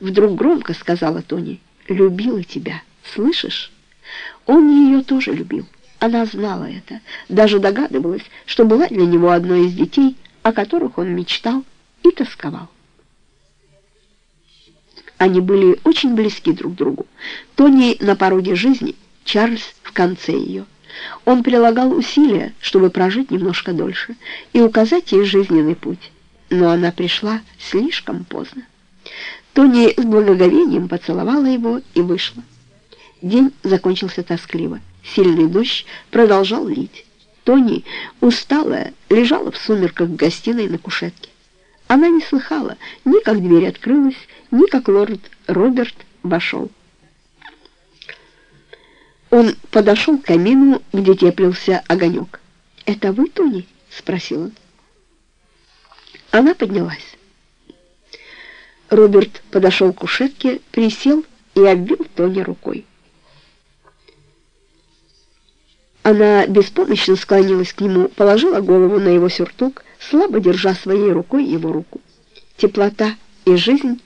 Вдруг громко сказала Тони. «Любила тебя, слышишь?» Он ее тоже любил. Она знала это, даже догадывалась, что была для него одной из детей, о которых он мечтал и тосковал. Они были очень близки друг к другу. Тони на пороге жизни, Чарльз в конце ее. Он прилагал усилия, чтобы прожить немножко дольше и указать ей жизненный путь. Но она пришла слишком поздно. Тони с благоговением поцеловала его и вышла. День закончился тоскливо. Сильный дождь продолжал лить. Тони, усталая, лежала в сумерках в гостиной на кушетке. Она не слыхала ни как дверь открылась, ни как лорд Роберт вошел. Он подошел к камину, где теплился огонек. «Это вы, Тони?» — спросил он. Она поднялась. Роберт подошел к кушетке, присел и обвил Тони рукой. Она беспомощно склонилась к нему, положила голову на его сюртук, слабо держа своей рукой его руку. Теплота и жизнь,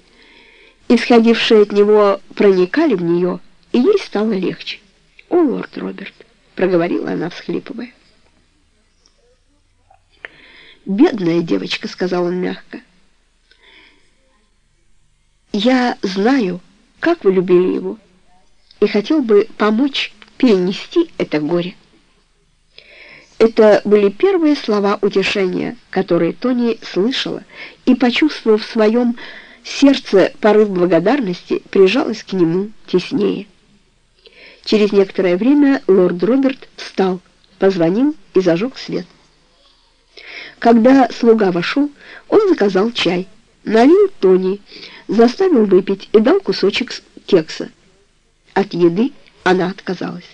исходившие от него, проникали в нее, и ей стало легче. «О, лорд Роберт!» — проговорила она, всхлипывая. «Бедная девочка», — сказал он мягко. «Я знаю, как вы любили его, и хотел бы помочь перенести это горе». Это были первые слова утешения, которые Тони слышала, и, почувствовав в своем сердце порыв благодарности, прижалась к нему теснее. Через некоторое время лорд Роберт встал, позвонил и зажег свет. Когда слуга вошел, он заказал чай, налил Тони, заставил выпить и дал кусочек кекса. От еды она отказалась.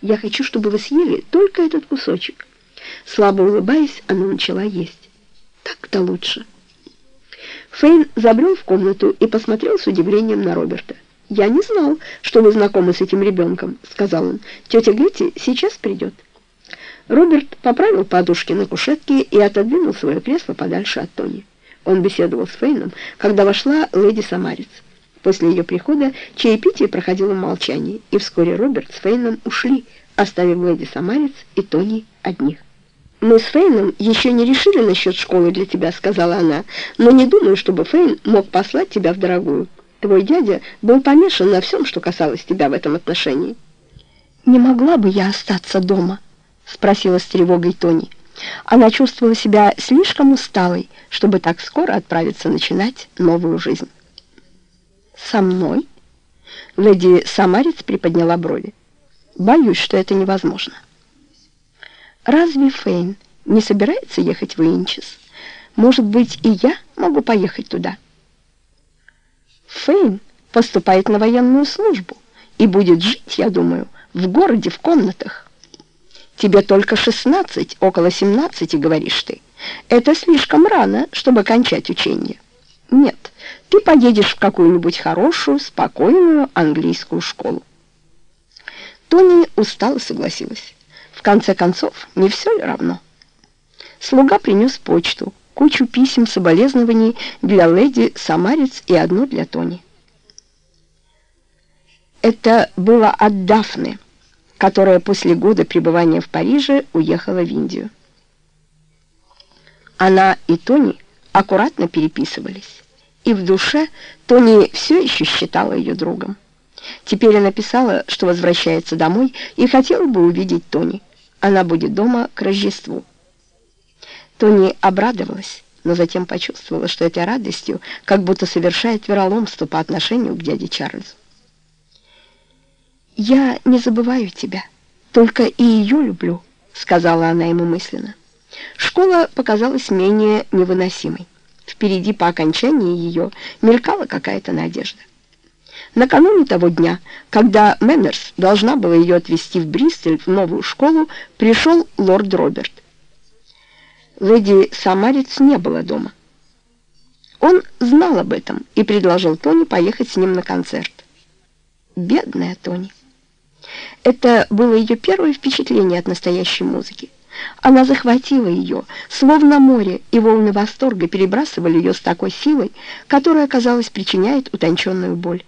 «Я хочу, чтобы вы съели только этот кусочек». Слабо улыбаясь, она начала есть. Так-то лучше. Фейн забрел в комнату и посмотрел с удивлением на Роберта. «Я не знал, что вы знакомы с этим ребенком», — сказал он. «Тетя Гетти сейчас придет». Роберт поправил подушки на кушетке и отодвинул свое кресло подальше от Тони. Он беседовал с Фейном, когда вошла леди Самарец. После ее прихода чаепитие проходило в молчании, и вскоре Роберт с Фейном ушли, оставив леди Самарец и Тони одних. «Мы с Фейном еще не решили насчет школы для тебя», — сказала она, «но не думаю, чтобы Фейн мог послать тебя в дорогую. Твой дядя был помешан на всем, что касалось тебя в этом отношении». «Не могла бы я остаться дома?» — спросила с тревогой Тони. Она чувствовала себя слишком усталой, чтобы так скоро отправиться начинать новую жизнь. «Со мной?» Леди Самарец приподняла брови. «Боюсь, что это невозможно». Разве Фейн не собирается ехать в Инчес? Может быть, и я могу поехать туда? Фейн поступает на военную службу и будет жить, я думаю, в городе в комнатах. Тебе только 16, около 17, говоришь ты. Это слишком рано, чтобы кончать учение. Нет, ты поедешь в какую-нибудь хорошую, спокойную английскую школу. Тони устало согласилась. В конце концов, не все ли равно? Слуга принес почту, кучу писем соболезнований для леди Самарец и одно для Тони. Это было от Дафны, которая после года пребывания в Париже уехала в Индию. Она и Тони аккуратно переписывались, и в душе Тони все еще считала ее другом. Теперь она писала, что возвращается домой и хотела бы увидеть Тони. Она будет дома к Рождеству. Тони обрадовалась, но затем почувствовала, что этой радостью как будто совершает вероломство по отношению к дяде Чарльзу. «Я не забываю тебя, только и ее люблю», — сказала она ему мысленно. Школа показалась менее невыносимой. Впереди по окончании ее мелькала какая-то надежда. Накануне того дня, когда Мэннерс должна была ее отвезти в Бристоль в новую школу, пришел лорд Роберт. Леди Самарец не было дома. Он знал об этом и предложил Тони поехать с ним на концерт. Бедная Тони. Это было ее первое впечатление от настоящей музыки. Она захватила ее, словно море, и волны восторга перебрасывали ее с такой силой, которая, казалось, причиняет утонченную боль.